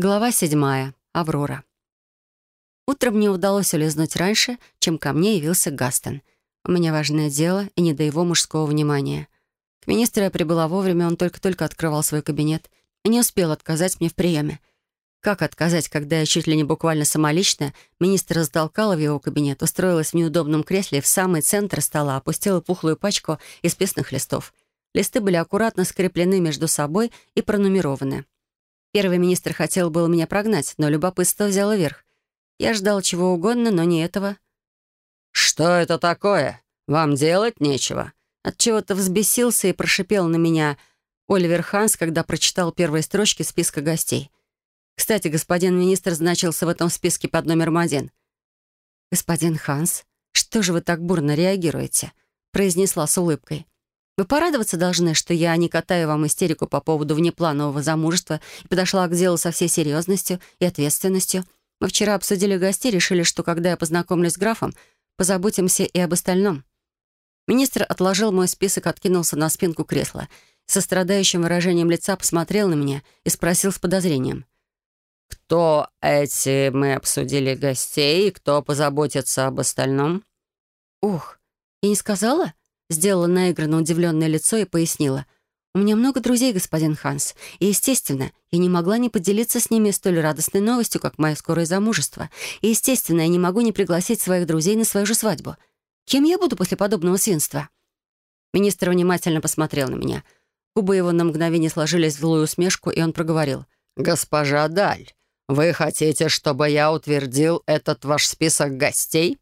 Глава седьмая. Аврора. Утром мне удалось улизнуть раньше, чем ко мне явился Гастон. У меня важное дело и не до его мужского внимания. К министру я прибыла вовремя, он только-только открывал свой кабинет и не успел отказать мне в приеме. Как отказать, когда я чуть ли не буквально самолично министр растолкала в его кабинет, устроилась в неудобном кресле в самый центр стола, опустила пухлую пачку исписанных листов. Листы были аккуратно скреплены между собой и пронумерованы. Первый министр хотел было меня прогнать, но любопытство взяло верх. Я ждал чего угодно, но не этого. «Что это такое? Вам делать нечего?» Отчего-то взбесился и прошипел на меня Оливер Ханс, когда прочитал первые строчки списка гостей. Кстати, господин министр значился в этом списке под номером один. «Господин Ханс, что же вы так бурно реагируете?» произнесла с улыбкой. Вы порадоваться должны, что я не катаю вам истерику по поводу внепланового замужества и подошла к делу со всей серьезностью и ответственностью. Мы вчера обсудили гостей, решили, что когда я познакомлюсь с графом, позаботимся и об остальном. Министр отложил мой список, откинулся на спинку кресла, со страдающим выражением лица посмотрел на меня и спросил с подозрением. «Кто эти мы обсудили гостей и кто позаботится об остальном?» «Ух, я не сказала?» Сделала наигранно удивленное лицо и пояснила. «У меня много друзей, господин Ханс, и, естественно, я не могла не поделиться с ними столь радостной новостью, как мое скорое замужество. И, естественно, я не могу не пригласить своих друзей на свою же свадьбу. Кем я буду после подобного свинства?» Министр внимательно посмотрел на меня. Губы его на мгновение сложились в злую усмешку, и он проговорил. «Госпожа Даль, вы хотите, чтобы я утвердил этот ваш список гостей?»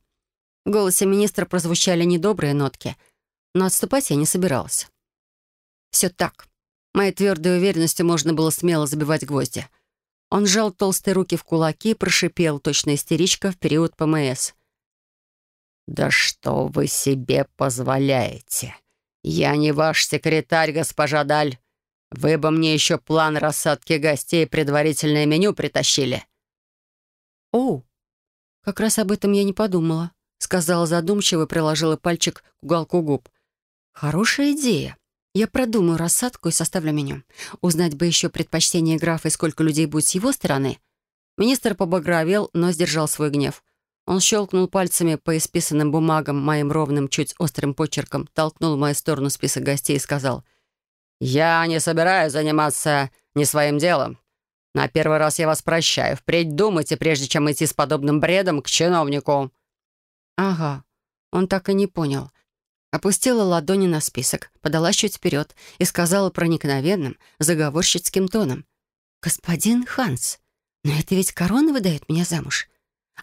В голосе министра прозвучали недобрые нотки — но отступать я не собиралась. Все так. Моей твердой уверенностью можно было смело забивать гвозди. Он сжал толстые руки в кулаки и прошипел, точно истеричка, в период ПМС. «Да что вы себе позволяете? Я не ваш секретарь, госпожа Даль. Вы бы мне еще план рассадки гостей и предварительное меню притащили». «О, как раз об этом я не подумала», — сказала задумчиво и приложила пальчик к уголку губ. Хорошая идея. Я продумаю рассадку и составлю меню. Узнать бы еще предпочтение графа и сколько людей будет с его стороны. Министр побагровел, но сдержал свой гнев. Он щелкнул пальцами по исписанным бумагам моим ровным, чуть острым почерком, толкнул в мою сторону список гостей и сказал, «Я не собираюсь заниматься не своим делом. На первый раз я вас прощаю. Впредь думайте, прежде чем идти с подобным бредом к чиновнику». Ага, он так и не понял, Опустила ладони на список, подалась чуть вперед и сказала проникновенным, заговорщицким тоном. «Господин Ханс, но это ведь корона выдает меня замуж.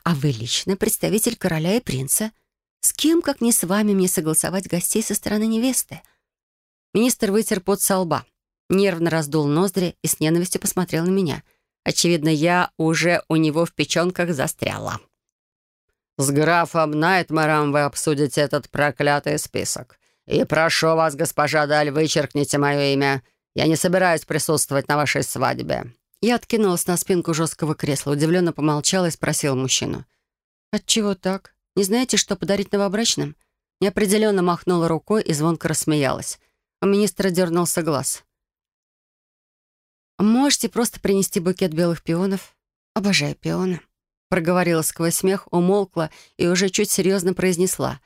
А вы лично представитель короля и принца. С кем, как не с вами, мне согласовать гостей со стороны невесты?» Министр вытер пот со лба, нервно раздул ноздри и с ненавистью посмотрел на меня. Очевидно, я уже у него в печенках застряла. С графом Найтмером вы обсудите этот проклятый список. И прошу вас, госпожа Даль, вычеркните мое имя. Я не собираюсь присутствовать на вашей свадьбе». Я откинулась на спинку жесткого кресла, удивленно помолчала и спросила мужчину. «Отчего так? Не знаете, что подарить новобрачным?» Неопределенно махнула рукой и звонко рассмеялась. У министра дернулся глаз. «Можете просто принести букет белых пионов? Обожаю пионы» проговорила сквозь смех, умолкла и уже чуть серьезно произнесла.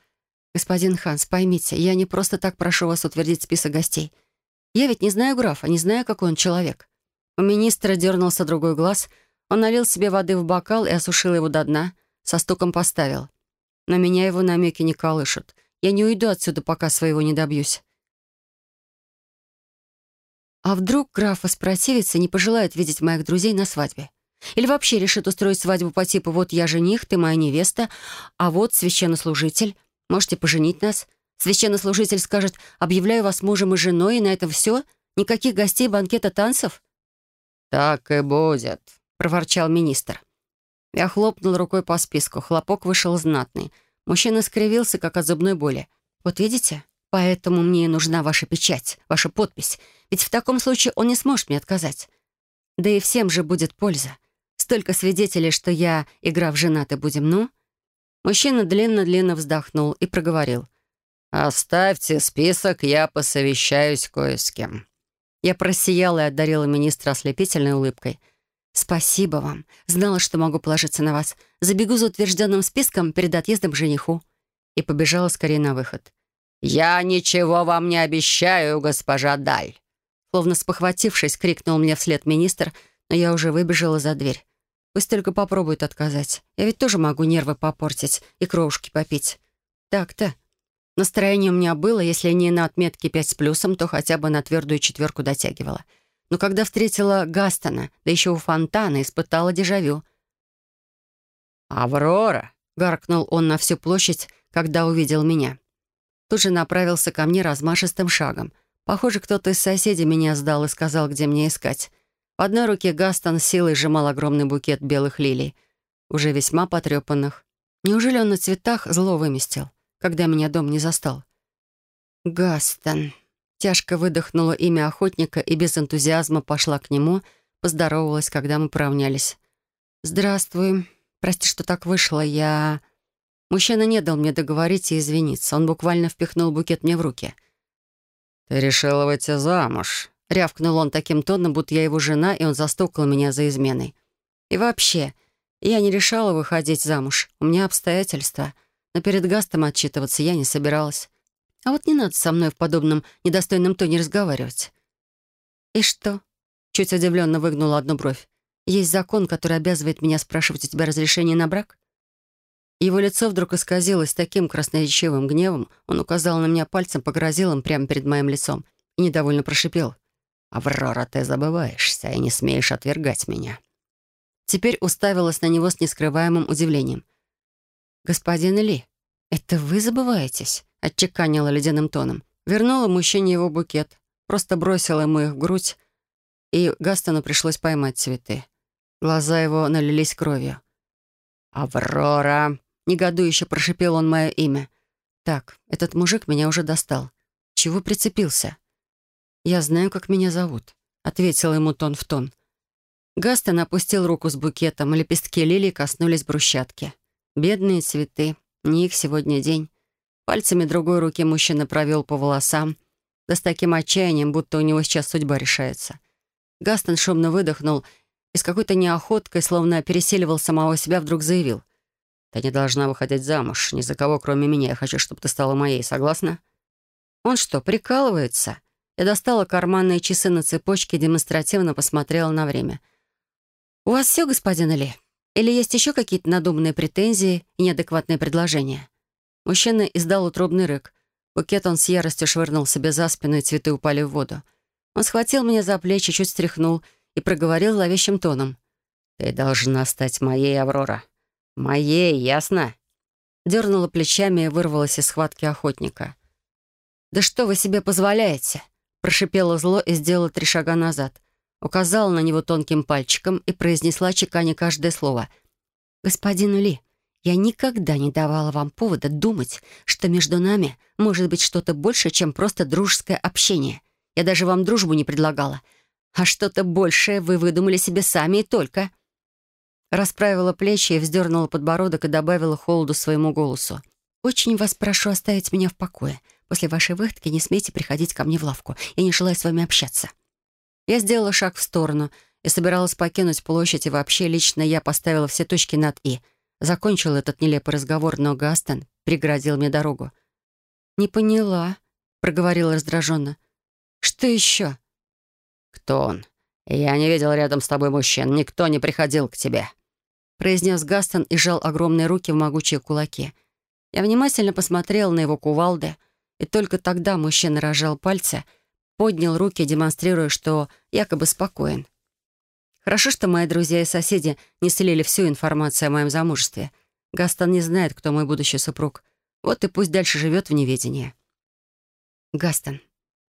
«Господин Ханс, поймите, я не просто так прошу вас утвердить список гостей. Я ведь не знаю графа, не знаю, какой он человек». У министра дернулся другой глаз, он налил себе воды в бокал и осушил его до дна, со стуком поставил. Но меня его намеки не колышут. Я не уйду отсюда, пока своего не добьюсь. А вдруг граф воспротивится и не пожелает видеть моих друзей на свадьбе? Или вообще решит устроить свадьбу по типу «вот я жених, ты моя невеста, а вот священнослужитель, можете поженить нас». Священнослужитель скажет «объявляю вас мужем и женой, и на этом все? Никаких гостей, банкета, танцев?» «Так и будет», — проворчал министр. Я хлопнул рукой по списку. Хлопок вышел знатный. Мужчина скривился, как от зубной боли. «Вот видите? Поэтому мне и нужна ваша печать, ваша подпись. Ведь в таком случае он не сможет мне отказать. Да и всем же будет польза. Столько свидетелей, что я, играв женаты, будем, ну?» Мужчина длинно-длинно вздохнул и проговорил. «Оставьте список, я посовещаюсь кое с кем». Я просияла и одарила министра ослепительной улыбкой. «Спасибо вам. Знала, что могу положиться на вас. Забегу за утвержденным списком перед отъездом к жениху». И побежала скорее на выход. «Я ничего вам не обещаю, госпожа Даль!» Словно спохватившись, крикнул мне вслед министр, но я уже выбежала за дверь. Пусть только попробуют отказать. Я ведь тоже могу нервы попортить и кровушки попить. Так-то. Настроение у меня было, если не на отметке пять с плюсом, то хотя бы на твердую четверку дотягивала. Но когда встретила Гастона, да еще у фонтана, испытала дежавю. «Аврора!» — гаркнул он на всю площадь, когда увидел меня. Тут же направился ко мне размашистым шагом. Похоже, кто-то из соседей меня сдал и сказал, где мне искать. В одной руке Гастон силой сжимал огромный букет белых лилий, уже весьма потрепанных. Неужели он на цветах зло выместил? когда меня дом не застал. «Гастон». Тяжко выдохнула имя охотника и без энтузиазма пошла к нему, поздоровалась, когда мы поравнялись. «Здравствуй. Прости, что так вышло. Я...» Мужчина не дал мне договорить и извиниться. Он буквально впихнул букет мне в руки. «Ты решила выйти замуж?» Рявкнул он таким тоном, будто я его жена, и он застукал меня за изменой. «И вообще, я не решала выходить замуж. У меня обстоятельства». Но перед Гастом отчитываться я не собиралась. А вот не надо со мной в подобном недостойном тоне разговаривать. «И что?» — чуть удивленно выгнула одну бровь. «Есть закон, который обязывает меня спрашивать у тебя разрешение на брак?» Его лицо вдруг исказилось таким красноречивым гневом. Он указал на меня пальцем, погрозил им прямо перед моим лицом и недовольно прошипел. «Аврора, ты забываешься и не смеешь отвергать меня». Теперь уставилась на него с нескрываемым удивлением — «Господин Ли, это вы забываетесь?» — отчеканила ледяным тоном. Вернула мужчине его букет, просто бросила ему их в грудь, и Гастону пришлось поймать цветы. Глаза его налились кровью. «Аврора!» — негодующе прошипел он мое имя. «Так, этот мужик меня уже достал. Чего прицепился?» «Я знаю, как меня зовут», — ответил ему тон в тон. Гастон опустил руку с букетом, лепестки лилий коснулись брусчатки. Бедные цветы. Не их сегодня день. Пальцами другой руки мужчина провел по волосам, да с таким отчаянием, будто у него сейчас судьба решается. Гастон шумно выдохнул и с какой-то неохоткой, словно переселивал самого себя, вдруг заявил. «Ты не должна выходить замуж. Ни за кого, кроме меня. Я хочу, чтобы ты стала моей. Согласна?» Он что, прикалывается? Я достала карманные часы на цепочке, демонстративно посмотрела на время. «У вас все, господин Ли?» Или есть еще какие-то надуманные претензии и неадекватные предложения?» Мужчина издал утробный рык. Букет он с яростью швырнул себе за спину, и цветы упали в воду. Он схватил меня за плечи, чуть стряхнул и проговорил зловещим тоном. «Ты должна стать моей, Аврора. Моей, ясно?» Дернула плечами и вырвалась из схватки охотника. «Да что вы себе позволяете?» Прошипела зло и сделала три шага назад указала на него тонким пальчиком и произнесла, чеканя каждое слово. «Господин Ли, я никогда не давала вам повода думать, что между нами может быть что-то больше, чем просто дружеское общение. Я даже вам дружбу не предлагала. А что-то большее вы выдумали себе сами и только». Расправила плечи и вздернула подбородок и добавила холоду своему голосу. «Очень вас прошу оставить меня в покое. После вашей выходки не смейте приходить ко мне в лавку. Я не желаю с вами общаться». Я сделала шаг в сторону и собиралась покинуть площадь, и вообще лично я поставила все точки над «и». Закончил этот нелепый разговор, но Гастон преградил мне дорогу. «Не поняла», — проговорила раздраженно. «Что еще?» «Кто он? Я не видел рядом с тобой мужчин. Никто не приходил к тебе», — произнес Гастон и сжал огромные руки в могучие кулаки. Я внимательно посмотрел на его кувалды, и только тогда мужчина разжал пальцы — поднял руки, демонстрируя, что якобы спокоен. Хорошо, что мои друзья и соседи не слили всю информацию о моем замужестве. Гастон не знает, кто мой будущий супруг. Вот и пусть дальше живет в неведении. «Гастон,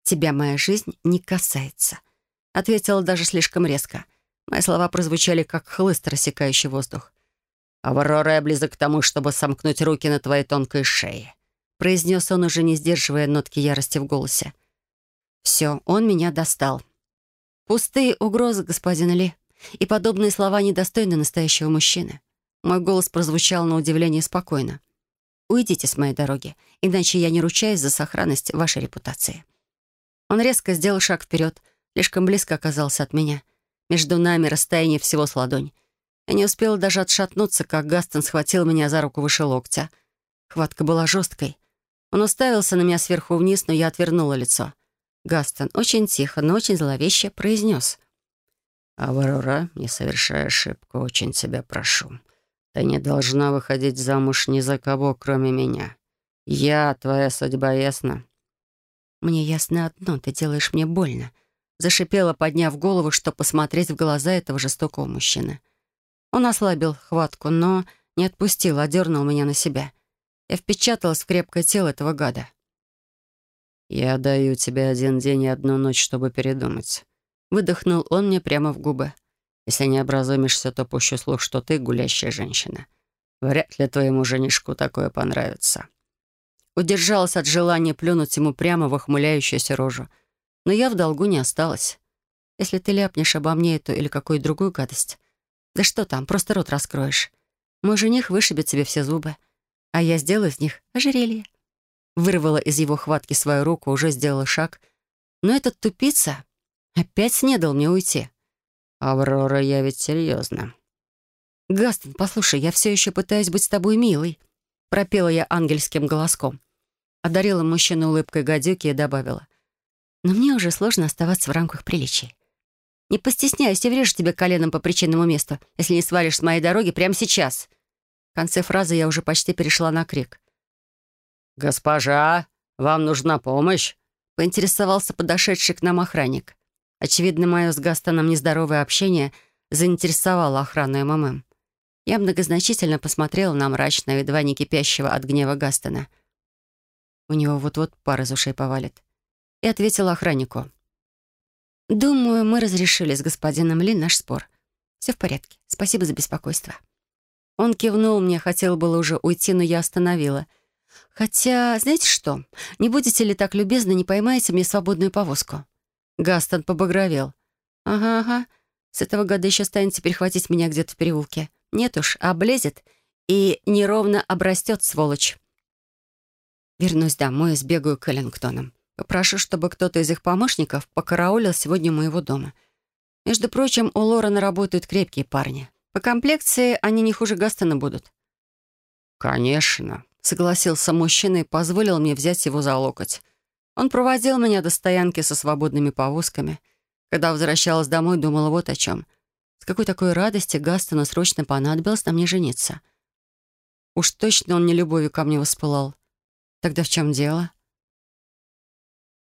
тебя моя жизнь не касается», — ответила даже слишком резко. Мои слова прозвучали, как хлыст, рассекающий воздух. «Аврора, я близок к тому, чтобы сомкнуть руки на твоей тонкой шее», — произнес он, уже не сдерживая нотки ярости в голосе. Все, он меня достал. Пустые угрозы, господин Ли. И подобные слова недостойны настоящего мужчины. Мой голос прозвучал на удивление спокойно. «Уйдите с моей дороги, иначе я не ручаюсь за сохранность вашей репутации». Он резко сделал шаг вперед, слишком близко оказался от меня. Между нами расстояние всего с ладонь. Я не успела даже отшатнуться, как Гастон схватил меня за руку выше локтя. Хватка была жесткой. Он уставился на меня сверху вниз, но я отвернула лицо. Гастон очень тихо, но очень зловеще произнес. «Аврора, не совершай ошибку, очень тебя прошу. Ты не должна выходить замуж ни за кого, кроме меня. Я твоя судьба, ясно?» «Мне ясно одно, ты делаешь мне больно», — зашипела, подняв голову, чтобы посмотреть в глаза этого жестокого мужчины. Он ослабил хватку, но не отпустил, а дернул меня на себя. Я впечаталась в крепкое тело этого гада. «Я даю тебе один день и одну ночь, чтобы передумать». Выдохнул он мне прямо в губы. «Если не образумишься, то пущу слух, что ты гулящая женщина. Вряд ли твоему женишку такое понравится». Удержалась от желания плюнуть ему прямо в охмыляющуюся рожу. Но я в долгу не осталась. Если ты ляпнешь обо мне эту или какую другую гадость, да что там, просто рот раскроешь. Мой жених вышибет тебе все зубы, а я сделаю из них ожерелье. Вырвала из его хватки свою руку, уже сделала шаг. Но этот тупица опять не дал мне уйти. «Аврора, я ведь серьезно. «Гастон, послушай, я все еще пытаюсь быть с тобой милой», пропела я ангельским голоском. Одарила мужчину улыбкой гадюки и добавила. «Но мне уже сложно оставаться в рамках приличий. Не постесняйся, врежу тебе коленом по причинному месту, если не свалишь с моей дороги прямо сейчас». В конце фразы я уже почти перешла на крик. «Госпожа, вам нужна помощь?» — поинтересовался подошедший к нам охранник. Очевидно, мое с Гастоном нездоровое общение заинтересовало охрану МММ. Я многозначительно посмотрела на мрачного, едва не кипящего от гнева Гастона. У него вот-вот пар из ушей повалит. И ответила охраннику. «Думаю, мы разрешили с господином Ли наш спор. Все в порядке. Спасибо за беспокойство». Он кивнул мне, хотел было уже уйти, но я остановила — Хотя, знаете что, не будете ли так любезны, не поймаете мне свободную повозку?» Гастон побагровел. «Ага, ага. С этого года еще станете перехватить меня где-то в переулке. Нет уж, облезет и неровно обрастет, сволочь». Вернусь домой и сбегаю к Эллингтонам. Попрошу, чтобы кто-то из их помощников покараулил сегодня моего дома. Между прочим, у Лорена работают крепкие парни. По комплекции они не хуже Гастона будут. «Конечно», Согласился мужчина и позволил мне взять его за локоть. Он проводил меня до стоянки со свободными повозками. Когда возвращалась домой, думала вот о чем. С какой такой радости Гастону срочно понадобилось на мне жениться. Уж точно он не любовью ко мне воспылал. Тогда в чем дело?